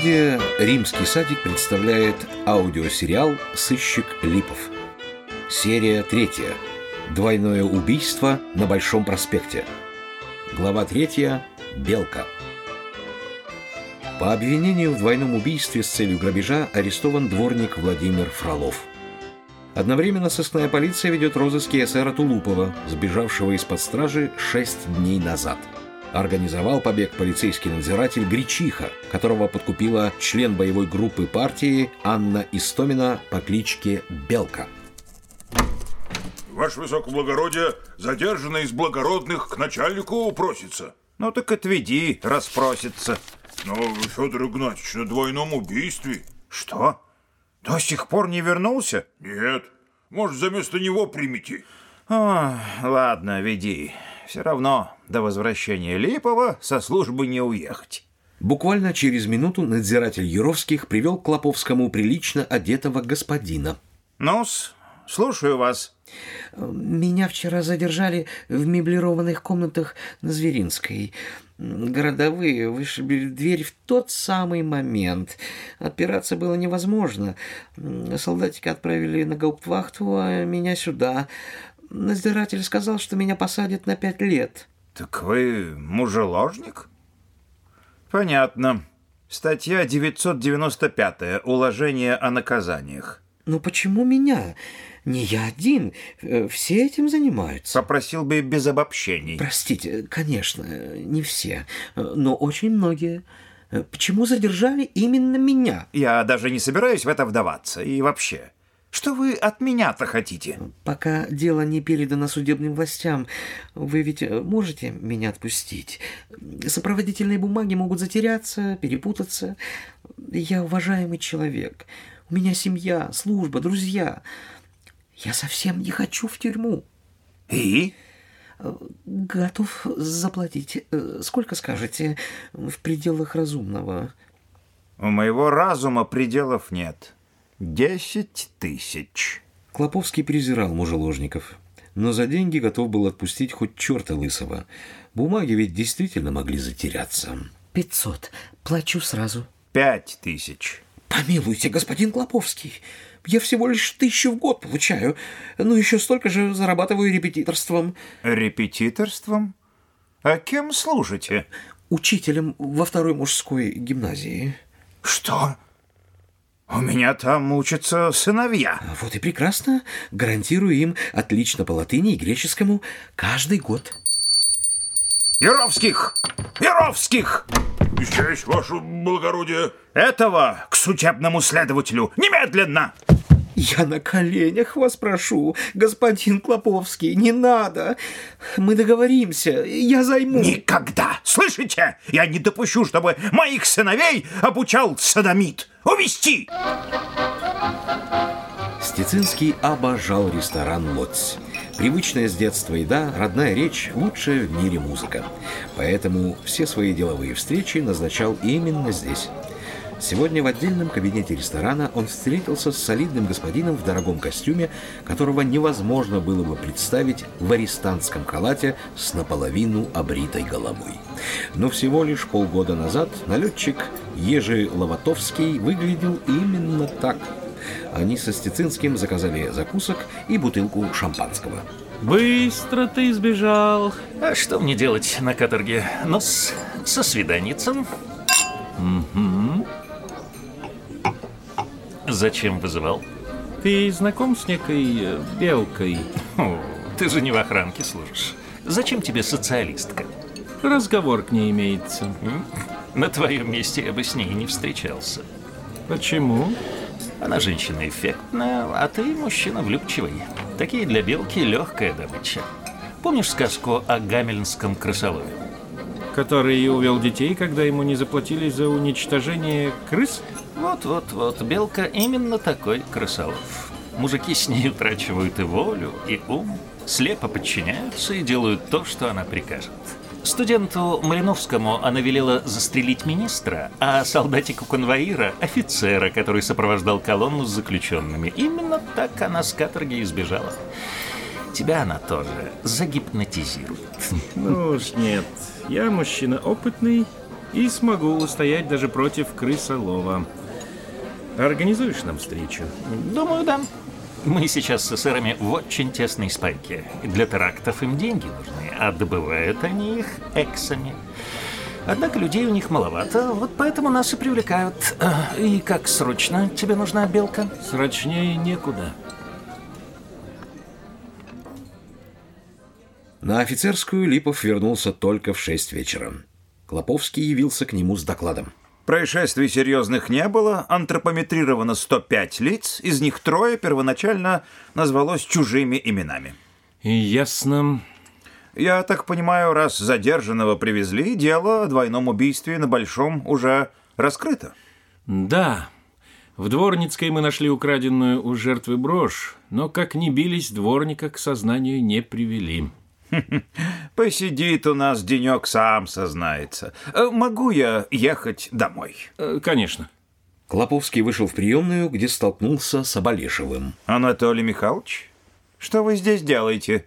Студия «Римский садик» представляет аудиосериал «Сыщик Липов». Серия третья. Двойное убийство на Большом проспекте. Глава третья. Белка. По обвинению в двойном убийстве с целью грабежа арестован дворник Владимир Фролов. Одновременно сыскная полиция ведет розыски эсера Тулупова, сбежавшего из-под стражи шесть дней назад – организовал побег полицейский надзиратель Гречиха, которого подкупила член боевой группы партии Анна Истомина по кличке Белка. Ваше высокоблагородие, задержанный из благородных к начальнику просится. Ну так отведи, распросится. Но, Федор Игнатьевич, на двойном убийстве. Что? До сих пор не вернулся? Нет. Может, за место него примите. О, ладно, веди. Все равно до возвращения Липова со службы не уехать. Буквально через минуту надзиратель Юровских привел к Клоповскому прилично одетого господина. ну слушаю вас. Меня вчера задержали в меблированных комнатах на Зверинской. Городовые вышибли дверь в тот самый момент. Отпираться было невозможно. Солдатики отправили на гауптвахту, а меня сюда. Надзиратель сказал, что меня посадят на пять лет. Так вы мужеложник? Понятно. Статья 995. Уложение о наказаниях. Но почему меня? Не я один. Э, все этим занимаются. Попросил бы без обобщений. Простите, конечно, не все, но очень многие. Почему задержали именно меня? Я даже не собираюсь в это вдаваться. И вообще, что вы от меня-то хотите? Пока дело не передано судебным властям, вы ведь можете меня отпустить. Сопроводительные бумаги могут затеряться, перепутаться. Я уважаемый человек. У меня семья, служба, друзья. Я совсем не хочу в тюрьму. И? Готов заплатить. Сколько скажете? В пределах разумного. У моего разума пределов нет. Десять тысяч. Клоповский презирал мужеложников, но за деньги готов был отпустить хоть черта лысого. Бумаги ведь действительно могли затеряться. Пятьсот. Плачу сразу. Пять тысяч. Помилуйте, господин Клоповский. Я всего лишь тысячу в год получаю. Ну, еще столько же зарабатываю репетиторством. Репетиторством? А кем служите? Учителем во второй мужской гимназии. Что? У меня там учатся сыновья. Вот и прекрасно. Гарантирую им отлично по латыни и греческому каждый год. Яровских! Яровских! Честь, ваше благородие. Этого к судебному следователю немедленно! Я на коленях вас прошу, господин Клоповский, не надо. Мы договоримся, я займу. Никогда! Слышите? Я не допущу, чтобы моих сыновей обучал садомит. Увести! Стецинский обожал ресторан «Лоть». Привычная с детства еда, родная речь, лучшая в мире музыка. Поэтому все свои деловые встречи назначал именно здесь. Сегодня в отдельном кабинете ресторана он встретился с солидным господином в дорогом костюме, которого невозможно было бы представить в арестантском халате с наполовину обритой головой. Но всего лишь полгода назад налетчик Ежи Ловатовский выглядел именно так. Они со Стецинским заказали закусок и бутылку шампанского. Быстро ты сбежал. А что мне делать на каторге? Ну, с, со свиданицем. Угу. Зачем вызывал? Ты знаком с некой э, Белкой? О, ты же не в охранке служишь. Зачем тебе социалистка? Разговор к ней имеется. На твоем месте я бы с ней не встречался. Почему? Она женщина эффектная, а ты мужчина влюбчивый. Такие для белки легкая добыча. Помнишь сказку о гамельнском крысолове? Который увел детей, когда ему не заплатили за уничтожение крыс? Вот-вот-вот, Белка именно такой крысолов. Мужики с ней утрачивают и волю, и ум, слепо подчиняются и делают то, что она прикажет. Студенту Малиновскому она велела застрелить министра, а солдатику конвоира – офицера, который сопровождал колонну с заключенными. Именно так она с каторги избежала. Тебя она тоже загипнотизирует. Ну уж нет. Я мужчина опытный И смогу устоять даже против крысолова. Организуешь нам встречу? Думаю, да. Мы сейчас с эсерами в очень тесной спайке. Для терактов им деньги нужны, а добывают они их эксами. Однако людей у них маловато, вот поэтому нас и привлекают. А, И как срочно тебе нужна белка? Срочнее некуда. На офицерскую Липов вернулся только в шесть вечера. Клоповский явился к нему с докладом. Происшествий серьезных не было, антропометрировано 105 лиц, из них трое первоначально назвалось чужими именами. Ясно. Я так понимаю, раз задержанного привезли, дело о двойном убийстве на Большом уже раскрыто. Да. В Дворницкой мы нашли украденную у жертвы брошь, но как ни бились, дворника к сознанию не привели. Посидит у нас денек, сам сознается. Э, Могу я ехать домой? Э, Конечно. Клоповский вышел в приемную, где столкнулся с Абалешевым. Анатолий Михайлович, что вы здесь делаете?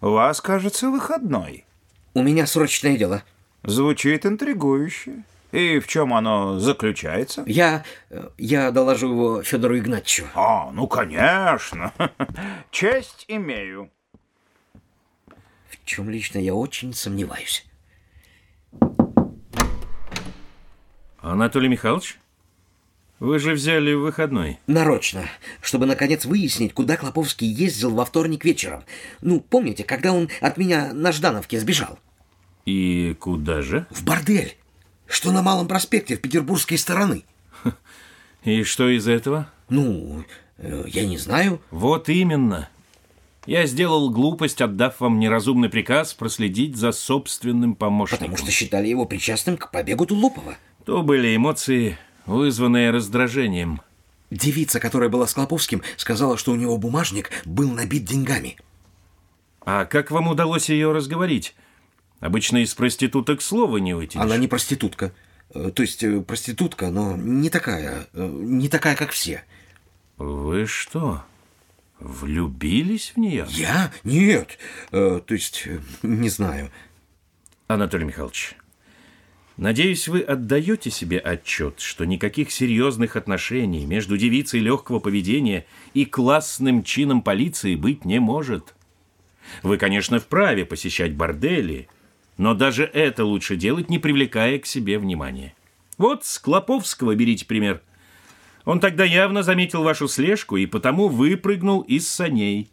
У вас, кажется, выходной. У меня срочное дело. Звучит интригующе. И в чем оно заключается? Я... э, я доложу его Федору Игнатьевичу. А, ну, конечно. Честь имею. Чем лично я очень сомневаюсь. Анатолий Михайлович, вы же взяли выходной. Нарочно, чтобы наконец выяснить, куда Клоповский ездил во вторник вечером. Ну, помните, когда он от меня на Ждановке сбежал? И куда же? В бордель, что на Малом проспекте в петербургской стороны. И что из этого? Ну, э, я не знаю. Вот именно. Я сделал глупость, отдав вам неразумный приказ проследить за собственным помощником. Потому что считали его причастным к побегу Тулупова. То были эмоции, вызванные раздражением. Девица, которая была с Клоповским, сказала, что у него бумажник был набит деньгами. А как вам удалось ее разговорить? Обычно из проституток слова не вытянешь. Она не проститутка. Э, То есть э, проститутка, но не такая, э, не такая, как все. Вы что, влюбились в нее? Я? Нет. Э, То есть, э, не знаю. Анатолий Михайлович, надеюсь, вы отдаете себе отчет, что никаких серьезных отношений между девицей легкого поведения и классным чином полиции быть не может. Вы, конечно, вправе посещать бордели, но даже это лучше делать, не привлекая к себе внимания. Вот с Клоповского берите пример. Он тогда явно заметил вашу слежку и потому выпрыгнул из саней.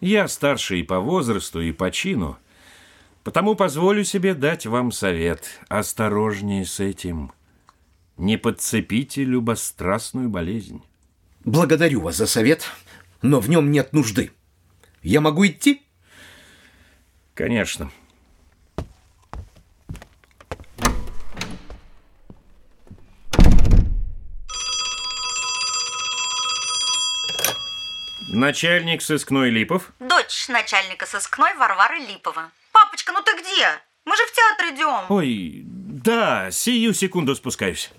Я старше и по возрасту, и по чину, потому позволю себе дать вам совет. Осторожнее с этим. Не подцепите любострастную болезнь. Благодарю вас за совет, но в нем нет нужды. Я могу идти? Конечно. Начальник сыскной Липов. Дочь начальника сыскной Варвары Липова. Папочка, ну ты где? Мы же в театр идем. Ой, да, сию секунду спускаюсь.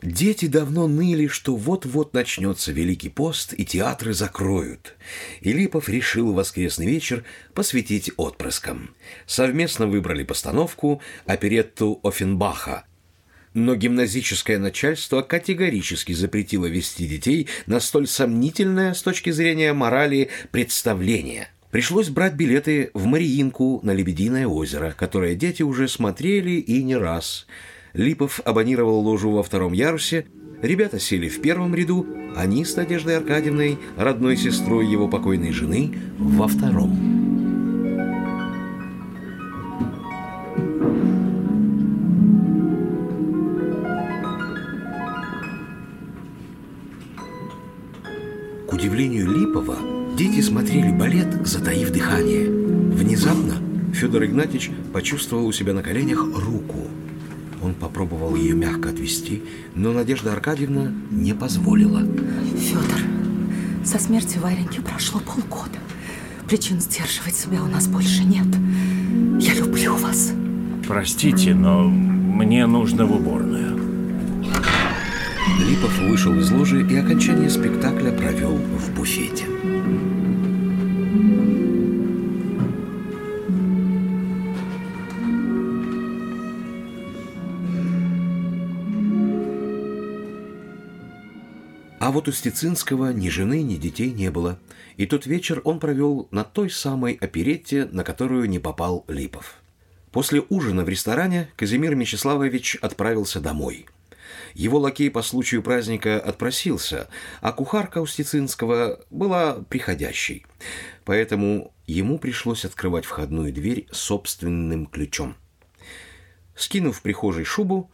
Дети давно ныли, что вот-вот начнется Великий пост, и театры закроют. И Липов решил воскресный вечер посвятить отпрыскам. Совместно выбрали постановку оперетту Офенбаха. Но гимназическое начальство категорически запретило вести детей на столь сомнительное с точки зрения морали представление. Пришлось брать билеты в Мариинку на Лебединое озеро, которое дети уже смотрели и не раз – Липов абонировал ложу во втором ярусе, ребята сели в первом ряду, они с Надеждой Аркадьевной, родной сестрой его покойной жены, во втором. Федор Игнатьевич почувствовал у себя на коленях руку. Он попробовал ее мягко отвести, но Надежда Аркадьевна не позволила. Федор, со смерти Вареньки прошло полгода. Причин сдерживать себя у нас больше нет. Я люблю вас. Простите, но мне нужно в уборную. Липов вышел из ложи и окончание спектакля провел в буфете. Вот у Стецинского ни жены, ни детей не было, и тот вечер он провел на той самой оперетте, на которую не попал Липов. После ужина в ресторане Казимир Мечиславович отправился домой. Его лакей по случаю праздника отпросился, а кухарка у Стецинского была приходящей. Поэтому ему пришлось открывать входную дверь собственным ключом. Скинув в прихожей шубу,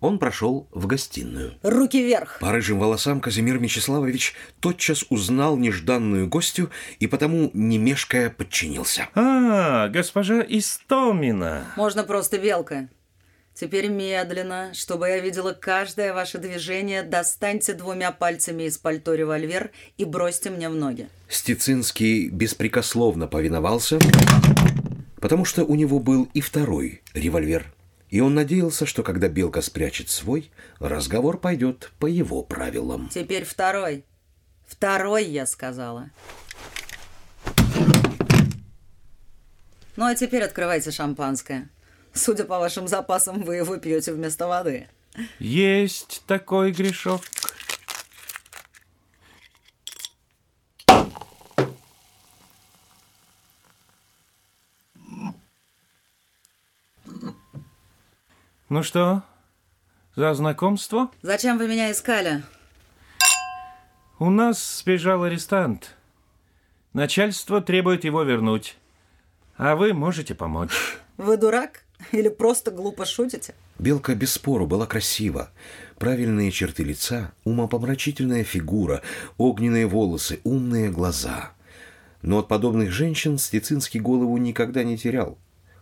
он прошел в гостиную. Руки вверх! По рыжим волосам Казимир Мечиславович тотчас узнал нежданную гостью и потому, не мешкая, подчинился. А, госпожа Истомина. Можно просто белка. Теперь медленно, чтобы я видела каждое ваше движение, достаньте двумя пальцами из пальто револьвер и бросьте мне в ноги. Стецинский беспрекословно повиновался, потому что у него был и второй револьвер. И он надеялся, что когда Белка спрячет свой, разговор пойдет по его правилам. Теперь второй. Второй, я сказала. Ну а теперь открывайте шампанское. Судя по вашим запасам, вы его пьете вместо воды. Есть такой грешок. Ну что, за знакомство? Зачем вы меня искали? У нас сбежал арестант. Начальство требует его вернуть. А вы можете помочь. Вы дурак? Или просто глупо шутите? Белка без спору была красива. Правильные черты лица, умопомрачительная фигура, огненные волосы, умные глаза. Но от подобных женщин Стецинский голову никогда не терял.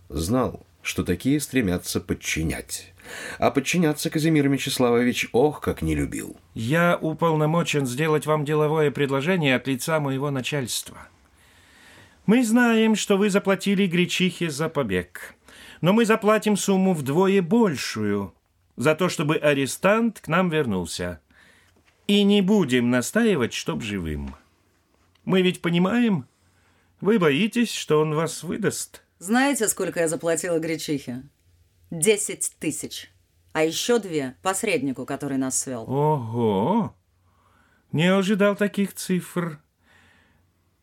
Знал, что такие стремятся подчинять. А подчиняться Казимир Мечиславович ох, как не любил. Я уполномочен сделать вам деловое предложение от лица моего начальства. Мы знаем, что вы заплатили Гречихе за побег. Но мы заплатим сумму вдвое большую за то, чтобы арестант к нам вернулся. И не будем настаивать, чтоб живым. Мы ведь понимаем, вы боитесь, что он вас выдаст. Знаете, сколько я заплатила Гречихе? Десять тысяч. А еще две посреднику, который нас свел. Ого! Не ожидал таких цифр.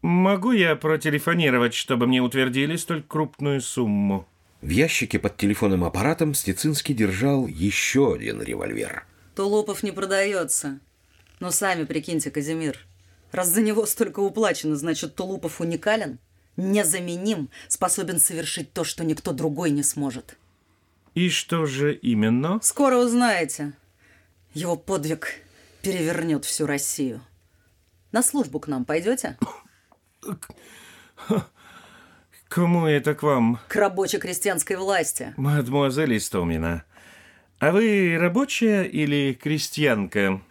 Могу я протелефонировать, чтобы мне утвердили столь крупную сумму? В ящике под телефонным аппаратом Стецинский держал еще один револьвер. Тулупов не продается. Но сами прикиньте, Казимир. Раз за него столько уплачено, значит, Тулупов уникален, незаменим, способен совершить то, что никто другой не сможет. И что же именно? Скоро узнаете. Его подвиг перевернет всю Россию. На службу к нам пойдете? Кому это к вам? К рабоче-крестьянской власти. Мадемуазель Истомина, а вы рабочая или крестьянка?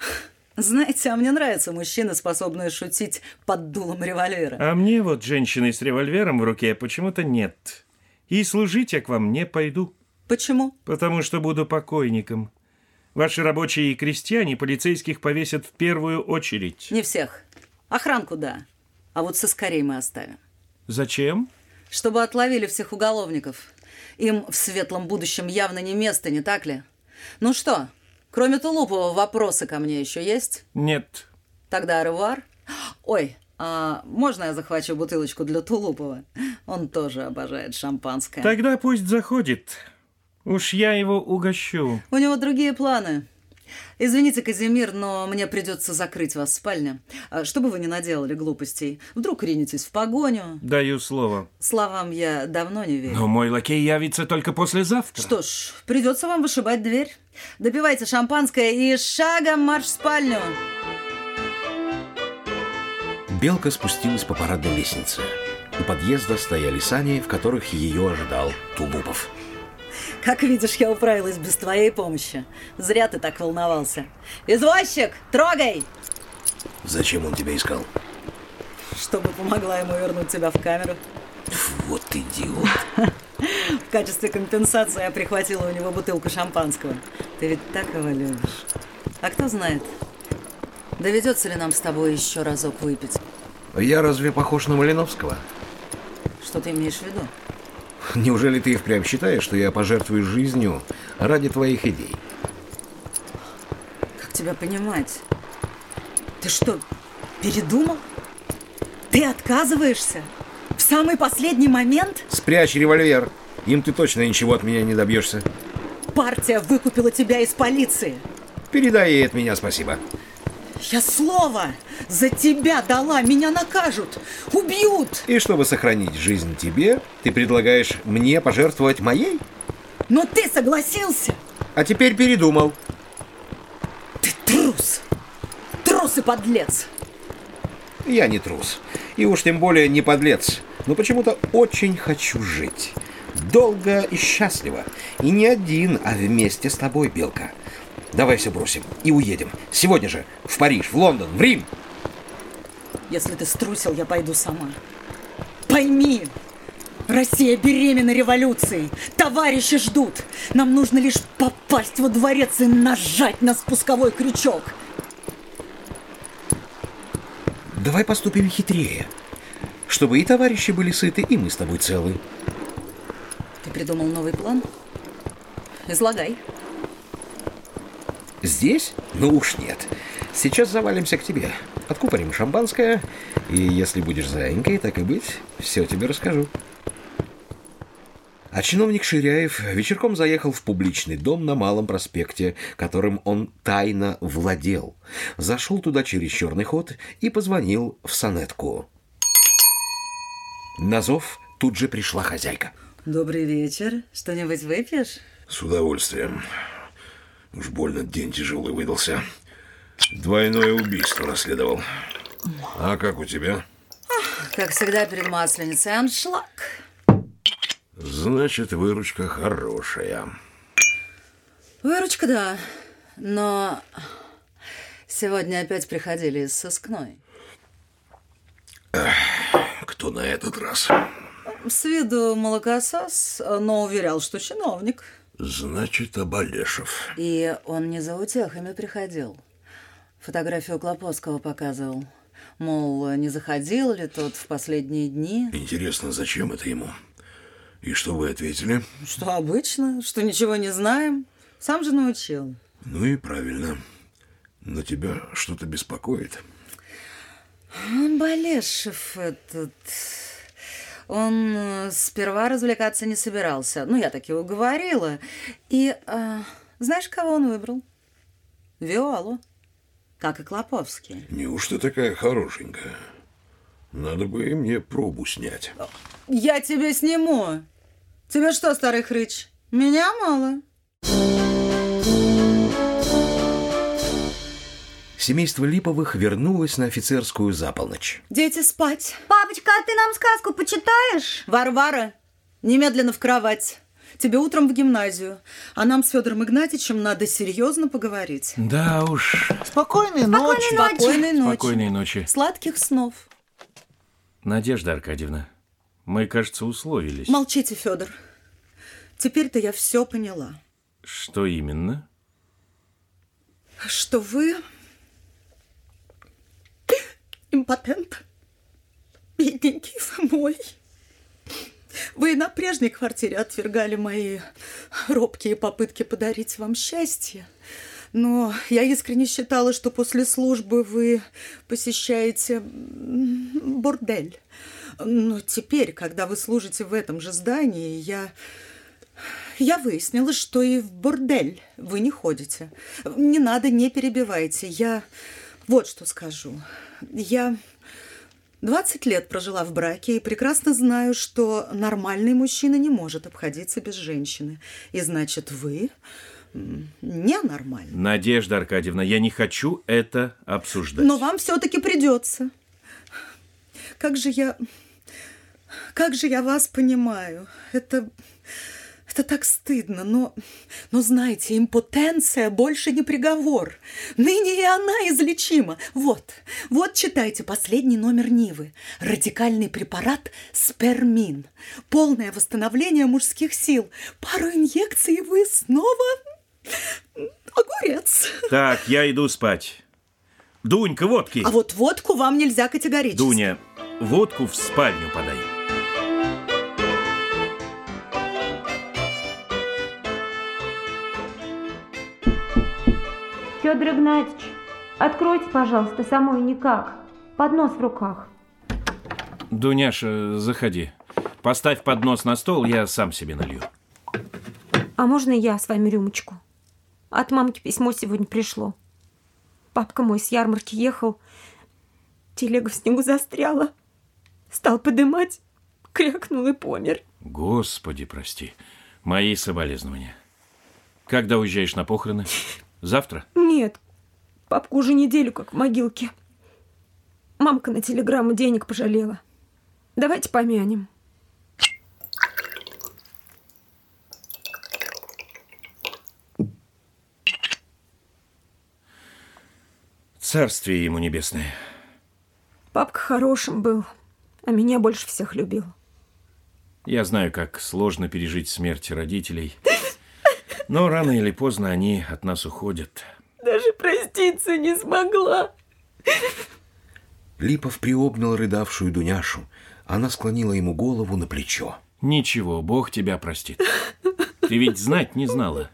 Знаете, а мне нравятся мужчины, способные шутить под дулом револьвера. А мне вот женщины с револьвером в руке почему-то нет. И служить я к вам не пойду. Почему? Потому что буду покойником. Ваши рабочие и крестьяне полицейских повесят в первую очередь. Не всех. Охранку да. А вот соскорей мы оставим. Зачем? Чтобы отловили всех уголовников. Им в светлом будущем явно не место, не так ли? Ну что, кроме Тулупова, вопросы ко мне еще есть? Нет. Тогда ревуар. Ой, а можно я захвачу бутылочку для Тулупова? Он тоже обожает шампанское. Тогда пусть заходит. Уж я его угощу. У него другие планы. Извините, Казимир, но мне придется закрыть вас в спальне. А, Чтобы вы не наделали глупостей. Вдруг ринетесь в погоню. Даю слово. Словам я давно не верю. Но мой лакей явится только послезавтра. Что ж, придется вам вышибать дверь. Допивайте шампанское и шагом марш в спальню. Белка спустилась по парадной лестнице. У подъезда стояли сани, в которых ее ожидал Тулупов. Как видишь, я управилась без твоей помощи. Зря ты так волновался. Извозчик, трогай! Зачем он тебя искал? Чтобы помогла ему вернуть тебя в камеру. Вот идиот. В качестве компенсации я прихватила у него бутылку шампанского. Ты ведь так его любишь. А кто знает, доведется ли нам с тобой еще разок выпить? Я разве похож на Малиновского? Что ты имеешь в виду? Неужели ты и впрямь считаешь, что я пожертвую жизнью ради твоих идей? Как тебя понимать? Ты что, передумал? Ты отказываешься? В самый последний момент? Спрячь револьвер. Им ты точно ничего от меня не добьешься. Партия выкупила тебя из полиции. Передай ей от меня спасибо. Я слово за тебя дала, меня накажут, убьют. И чтобы сохранить жизнь тебе, ты предлагаешь мне пожертвовать моей? Но ты согласился. А теперь передумал. Ты трус. Трус и подлец. Я не трус. И уж тем более не подлец. Но почему-то очень хочу жить. Долго и счастливо. И не один, а вместе с тобой, Белка. Давай все бросим и уедем. Сегодня же. В Париж, в Лондон, в Рим. Если ты струсил, я пойду сама. Пойми, Россия беременна революцией. Товарищи ждут. Нам нужно лишь попасть во дворец и нажать на спусковой крючок. Давай поступим хитрее. Чтобы и товарищи были сыты, и мы с тобой целы. Ты придумал новый план? Излагай. Здесь? Ну уж нет. Сейчас завалимся к тебе. Откупорим шампанское, и если будешь заинькой, так и быть, все тебе расскажу. А чиновник Ширяев вечерком заехал в публичный дом на Малом проспекте, которым он тайно владел. Зашел туда через черный ход и позвонил в сонетку. На зов тут же пришла хозяйка. Добрый вечер. Что-нибудь выпьешь? С удовольствием. Уж больно день тяжелый выдался. Двойное убийство расследовал. А как у тебя? Как всегда перед масленицей аншлаг. Значит, выручка хорошая. Выручка, да. Но сегодня опять приходили из сыскной. Кто на этот раз? С виду молокосос, но уверял, что чиновник. Значит, Абалешев. И он не за утехами приходил. Фотографию Клоповского показывал. Мол, не заходил ли тот в последние дни. Интересно, зачем это ему? И что вы ответили? Что обычно, что ничего не знаем. Сам же научил. Ну и правильно. Но тебя что-то беспокоит. Балешев этот... Он э, сперва развлекаться не собирался. Ну, я так его уговорила. И э, знаешь, кого он выбрал? Виолу. Как и Клоповский. Неужто такая хорошенькая? Надо бы и мне пробу снять. Я тебе сниму. Тебе что, старый хрыч, меня мало? Семейство Липовых вернулось на офицерскую за полночь. Дети спать. Папочка, а ты нам сказку почитаешь? Варвара, немедленно в кровать. Тебе утром в гимназию. А нам с Федором Игнатьевичем надо серьезно поговорить. Да уж. Спокойной ночи. Спокойной ночи. Спокойной ночи. Сладких снов. Надежда Аркадьевна, мы, кажется, условились. Молчите, Федор. Теперь-то я все поняла. Что именно? Что вы импотент. Бедненький вы мой. Вы на прежней квартире отвергали мои робкие попытки подарить вам счастье. Но я искренне считала, что после службы вы посещаете бордель. Но теперь, когда вы служите в этом же здании, я... Я выяснила, что и в бордель вы не ходите. Не надо, не перебивайте. Я вот что скажу. Я 20 лет прожила в браке и прекрасно знаю, что нормальный мужчина не может обходиться без женщины. И значит, вы м, ненормальный. Надежда Аркадьевна, я не хочу это обсуждать. Но вам все-таки придется. Как же я... Как же я вас понимаю. Это... Это так стыдно, но... Но знаете, импотенция больше не приговор. Ныне и она излечима. Вот, вот читайте последний номер Нивы. Радикальный препарат спермин. Полное восстановление мужских сил. Пару инъекций, и вы снова... Огурец. Так, я иду спать. Дунька, водки. А вот водку вам нельзя категорически. Дуня, водку в спальню подай. Федор Игнатьевич, Откройте, пожалуйста, самой никак. Поднос в руках. Дуняша, заходи. Поставь поднос на стол, я сам себе налью. А можно я с вами рюмочку? От мамки письмо сегодня пришло. Папка мой с ярмарки ехал. Телега в снегу застряла. Стал подымать, крякнул и помер. Господи, прости. Мои соболезнования. Когда уезжаешь на похороны? Завтра? Нет, папку уже неделю как в могилке. Мамка на телеграмму денег пожалела. Давайте помянем. Царствие ему небесное. Папка хорошим был, а меня больше всех любил. Я знаю, как сложно пережить смерть родителей. Но рано или поздно они от нас уходят. Даже проститься не смогла. Липов приобнял рыдавшую Дуняшу. Она склонила ему голову на плечо. Ничего, Бог тебя простит. Ты ведь знать не знала.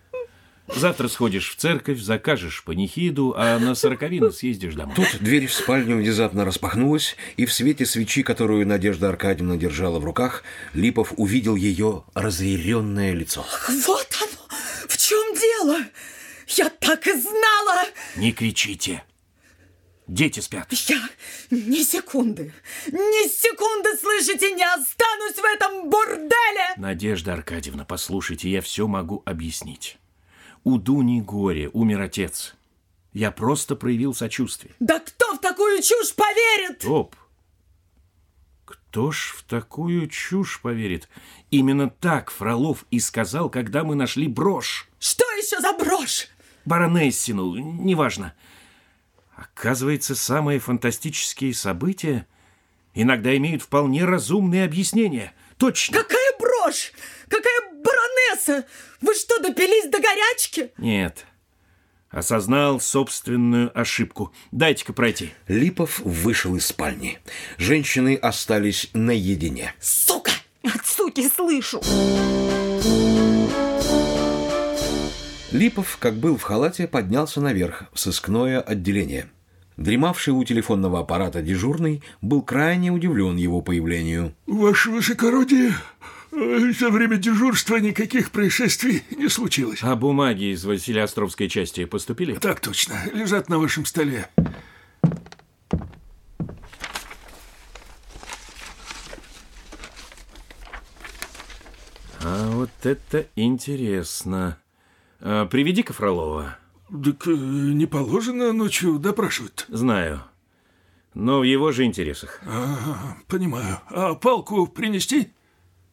Завтра сходишь в церковь, закажешь панихиду, а на сороковину съездишь домой. Тут дверь в спальню внезапно распахнулась, и в свете свечи, которую Надежда Аркадьевна держала в руках, Липов увидел ее разъяренное лицо. Вот оно! В чем дело? Я так и знала! Не кричите. Дети спят. Я ни секунды, ни секунды, слышите, не останусь в этом бурделе! Надежда Аркадьевна, послушайте, я все могу объяснить. У Дуни горе, умер отец. Я просто проявил сочувствие. Да кто в такую чушь поверит? Стоп. Кто ж в такую чушь поверит? Именно так Фролов и сказал, когда мы нашли брошь. Что еще за брошь? Баронессину, неважно. Оказывается, самые фантастические события иногда имеют вполне разумные объяснения. Точно. Какая брошь? Какая баронесса? Вы что, допились до горячки? Нет. Осознал собственную ошибку. Дайте-ка пройти. Липов вышел из спальни. Женщины остались наедине. Сука! От суки слышу. Липов, как был в халате, поднялся наверх, в сыскное отделение. Дремавший у телефонного аппарата дежурный был крайне удивлен его появлению. Ваше высокородие, э, за время дежурства никаких происшествий не случилось. А бумаги из Василиостровской части поступили? Так точно, лежат на вашем столе. А вот это интересно. А, Приведи-ка Фролова. Так э, не положено ночью допрашивать. Знаю. Но в его же интересах. Ага, понимаю. А палку принести?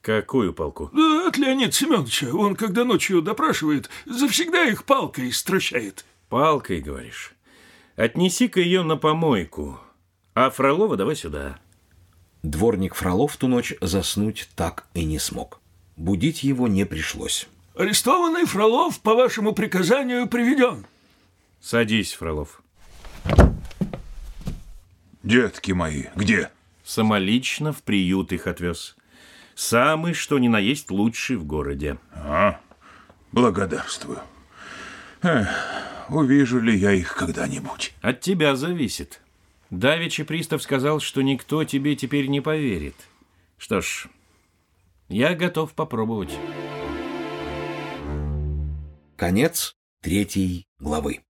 Какую палку? Да, от Леонида Семеновича. Он, когда ночью допрашивает, завсегда их палкой стращает. Палкой, говоришь. Отнеси-ка ее на помойку. А Фролова давай сюда. Дворник Фролов ту ночь заснуть так и не смог. Будить его не пришлось. Арестованный Фролов по вашему приказанию приведен. Садись, Фролов. Детки мои, где? Самолично в приют их отвез. Самый, что ни на есть, лучший в городе. А, благодарствую. Эх, увижу ли я их когда-нибудь? От тебя зависит. Давичи пристав сказал, что никто тебе теперь не поверит. Что ж, я готов попробовать. Конец третьей главы.